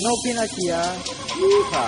No Asia, Yuha.